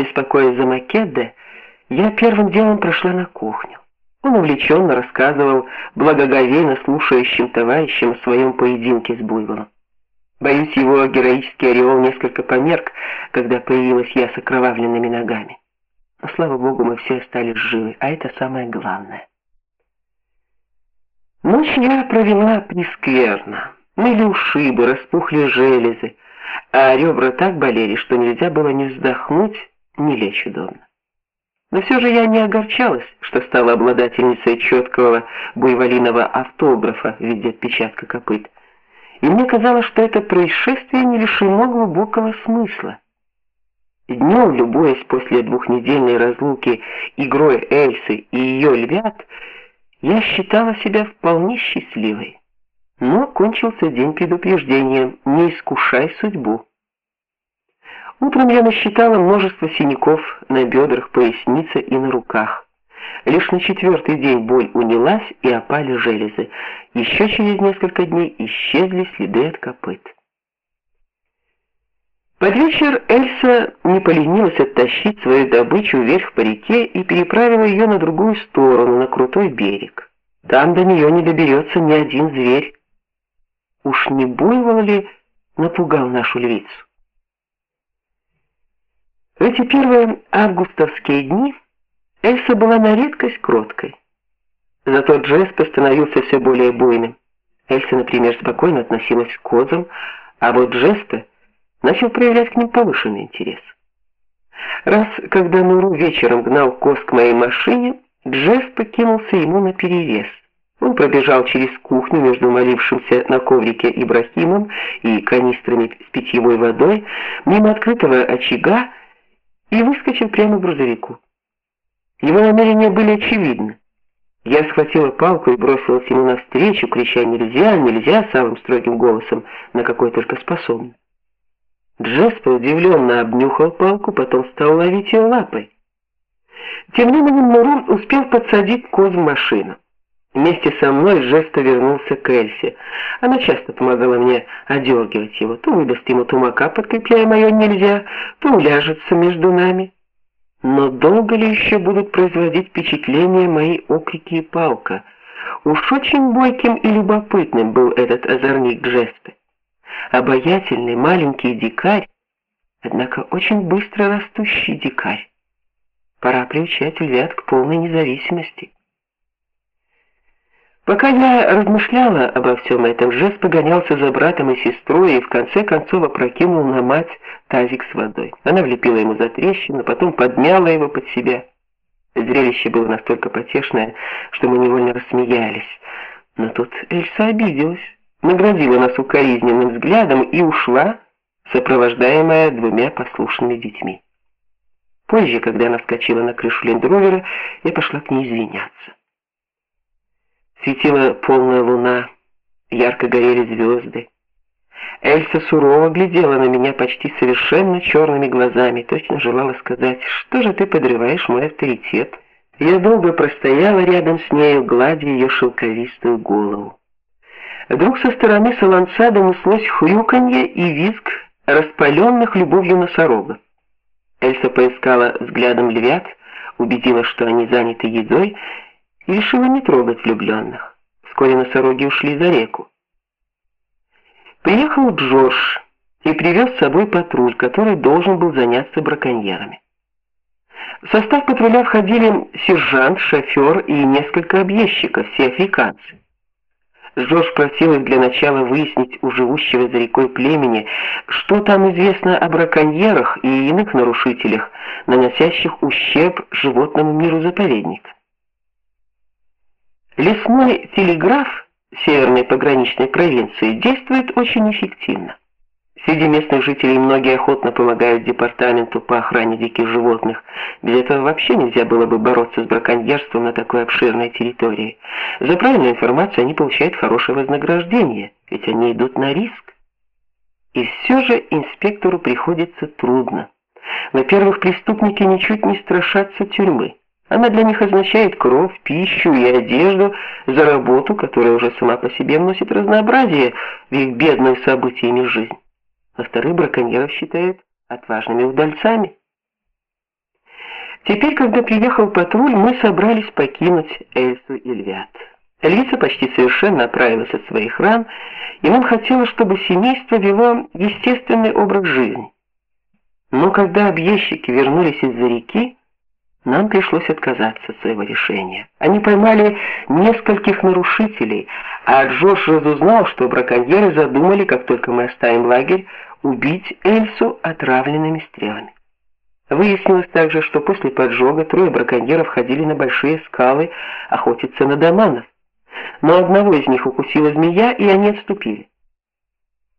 Беспокоясь за Македда, я первым делом прошла на кухню. Он увлеченно рассказывал благоговейно слушающим товарищам о своем поединке с буйволом. Боюсь, его героический ореол несколько померк, когда появилась я с окровавленными ногами. Но слава богу, мы все остались живы, а это самое главное. Ночь я провела прескверно. Ныли ушибы, распухли железы, а ребра так болели, что нельзя было ни вздохнуть, ни лечь удобно. Но все же я не огорчалась, что стала обладательницей четкого буйволиного автографа в виде отпечатка копыт. И мне казалось, что это происшествие не лишено глубокого смысла. Днем, любуясь после двухнедельной разлуки игрой Эльсы и ее львят, я считала себя вполне счастливой. Но кончился день предупреждением: не искушай судьбу. Утром я насчитала множество синяков на бедрах, пояснице и на руках. Лишь на четвертый день боль унялась и опали железы. Еще через несколько дней исчезли следы от копыт. Под вечер Эльса не поленилась оттащить свою добычу вверх по реке и переправила ее на другую сторону, на крутой берег. Там до нее не доберется ни один зверь. Уж не буйвол ли напугал нашу львицу? В эти первые августовские дни Эльса была на редкость кроткой. Зато Джесс становился все более буйным. Эльса, например, спокойно относилась к козам, а вот Джеспе начал проявлять к ним повышенный интерес. Раз, когда Нуру вечером гнал коз к моей машине, Джесс покинулся ему на перерез. Он пробежал через кухню между молившимся на коврике Ибрахимом и канистрами с питьевой водой, мимо открытого очага и выскочил прямо к грузовику. Его намерения были очевидны. Я схватила палку и бросилась ему навстречу, крича «Нельзя, нельзя!» самым строгим голосом, на какой только способна. Джеспер удивленно обнюхал палку, потом стал ловить ее лапой. Тем временем Мурон успел подсадить коз в машину. Вместе со мной Жеста вернулся к Эльсе. Она часто помогала мне одергивать его. То выдаст ему тумака, подкрепляя мое нельзя, то уляжется между нами. Но долго ли еще будут производить впечатление мои окрики и палка? Уж очень бойким и любопытным был этот озорник Джесты. Обаятельный маленький дикарь, однако очень быстро растущий дикарь. Пора приучать львят к полной независимости. Пока я размышляла обо всем этом, Жес погонялся за братом и сестрой и в конце концов опрокинул на мать тазик с водой. Она влепила ему за трещину, потом подмяла его под себя. Зрелище было настолько потешное, что мы невольно рассмеялись. Но тут Эльса обиделась, наградила нас укоризненным взглядом и ушла, сопровождаемая двумя послушными детьми. Позже, когда она вскочила на крышу лендровера, я пошла к ней извиняться. Светила полная луна, ярко горели звезды. Эльса сурово глядела на меня почти совершенно черными глазами, точно желала сказать: "Что же ты подрываешь мой авторитет?" Я долго простояла рядом с ней, гладя ее шелковистую голову. Вдруг со стороны солонца донеслось хрюканье и визг распаленных любовью носорогов. Эльса поискала взглядом львят, убедилась, что они заняты едой, решила не трогать влюбленных. Вскоре носороги ушли за реку. Приехал Джордж и привез с собой патруль, который должен был заняться браконьерами. В состав патруля входили сержант, шофер и несколько объездчиков, все африканцы. Джордж просил их для начала выяснить у живущего за рекой племени, что там известно о браконьерах и иных нарушителях, наносящих ущерб животному миру заповедника. Лесной телеграф северной пограничной провинции действует очень эффективно. Среди местных жителей многие охотно помогают департаменту по охране диких животных. Без этого вообще нельзя было бы бороться с браконьерством на такой обширной территории. За правильную информацию они получают хорошее вознаграждение, ведь они идут на риск. И все же инспектору приходится трудно. Во-первых, преступники ничуть не страшатся тюрьмы. Она для них означает кровь, пищу и одежду за работу, которая уже сама по себе вносит разнообразие в их бедную событиями жизнь. А вторых браконьеров считают отважными удальцами. Теперь, когда приехал патруль, мы собрались покинуть Эльсу и Львят. Эльвиса почти совершенно оправилась от своих ран, и нам хотелось, чтобы семейство вело естественный образ жизни. Но когда объездчики вернулись из-за реки, нам пришлось отказаться от своего решения. Они поймали нескольких нарушителей, а Джош разузнал, что браконьеры задумали, как только мы оставим лагерь, убить Эльсу отравленными стрелами. Выяснилось также, что после поджога трое браконьеров ходили на большие скалы охотиться на доманов. Но одного из них укусила змея, и они отступили.